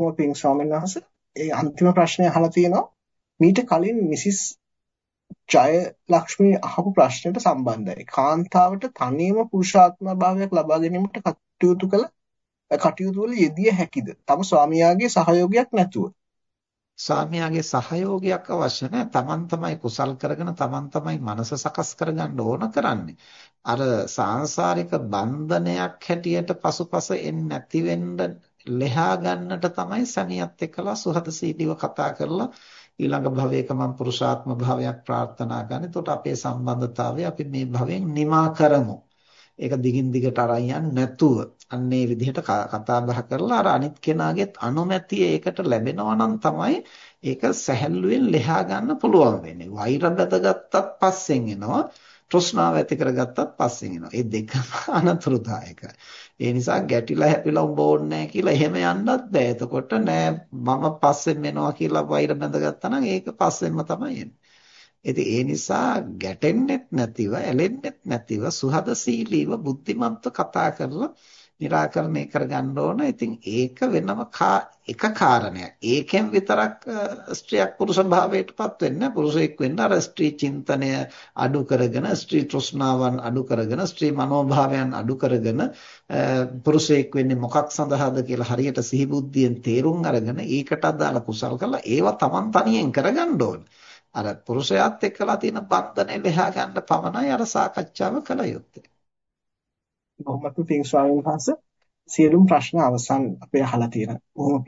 බොහොම පිං ස්වාමීන් වහන්සේ. ඒ අන්තිම ප්‍රශ්නය අහලා තියෙනවා. මීට කලින් මිසිස් ජයලක්ෂ්මී අහපු ප්‍රශ්නෙට සම්බන්ධයි. කාන්තාවට තනියම පුරුෂාත්ම භාවයක් ලබා ගැනීමට කටයුතු කළ කටයුතු වල යෙදිය හැකිද? තම ස්වාමියාගේ සහයෝගයක් නැතුව. ස්වාමියාගේ සහයෝගයක් අවශ්‍ය නැහැ. Taman තමයි කුසල් කරගෙන Taman තමයි මනස සකස් කරගන්න ඕන කරන්නේ. අර සාංශාරික බන්ධනයක් හැටියට පසුපස එන්නේ නැති වෙන්න ලෙහා ගන්නට තමයි සනියත් එක්කලා සුහදශීලීව කතා කරලා ඊළඟ භවයක මම පුරුෂාත්ම භාවයක් ප්‍රාර්ථනා කරන. එතකොට අපේ සම්බන්ධතාවය අපි මේ භවයෙන් නිමා කරමු. ඒක දිගින් දිගට අරන් යන්නේ නැතුව අන්නේ විදිහට කතා බහ කරලා අර අනිත් කෙනාගේත් අනුමැතිය ඒකට ලැබෙනවා නම් තමයි ඒක සැහැල්ලුවෙන් ලෙහා ගන්න පුළුවන් වෙන්නේ. වෛර බදගත්තත් පස්සෙන් එනවා. තෘෂ්ණාව ඇති කරගත්තත් පස්සෙන් එනවා. මේ දෙකම අනතුරුදායකයි. ඒ නිසා ගැටිලා හැපිලා උඹ ඕන්නේ කියලා එහෙම යන්නත් බෑ. එතකොට නෑ මම පස්සෙන් එනවා කියලා වෛර බඳගත්තා නම් ඒක පස්සෙන්ම තමයි එන්නේ. ඉතින් ඒ නිසා ගැටෙන්නෙත් නැතිව ඇලෙන්නෙත් නැතිව සුහදශීලීව බුද්ධිමත්ව කතා කරලා निराකරණය කරගන්න ඕන. ඉතින් ඒක වෙනම එක කාරණයක්. ඒකෙන් විතරක් ස්ත්‍රියක් පුරුෂ භාවයටපත් වෙන්නේ පුරුෂයෙක් වෙන්න අර ස්ත්‍රී චින්තනය අඩු කරගෙන ස්ත්‍රී තෘෂ්ණාවන් අඩු කරගෙන ස්ත්‍රී මනෝභාවයන් අඩු කරගෙන පුරුෂයෙක් වෙන්නේ මොකක් සඳහාද කියලා හරියට සිහිබුද්ධියෙන් තේරුම් අරගෙන ඒකට අදාළ කුසල් කරලා ඒවා Taman තනියෙන් කරගන්න ඕන. අර පුරුෂයාත් එක්කලා තියෙන බන්ධනේ ලෙහා ගන්න පමණයි අර සාකච්ඡාව කළ යුත්තේ. බොහොමත්ම පිං ස්වාමීන් වහන්සේ සියලුම ප්‍රශ්න අවසන් අපේ අහලා තියෙනවා. බොහොම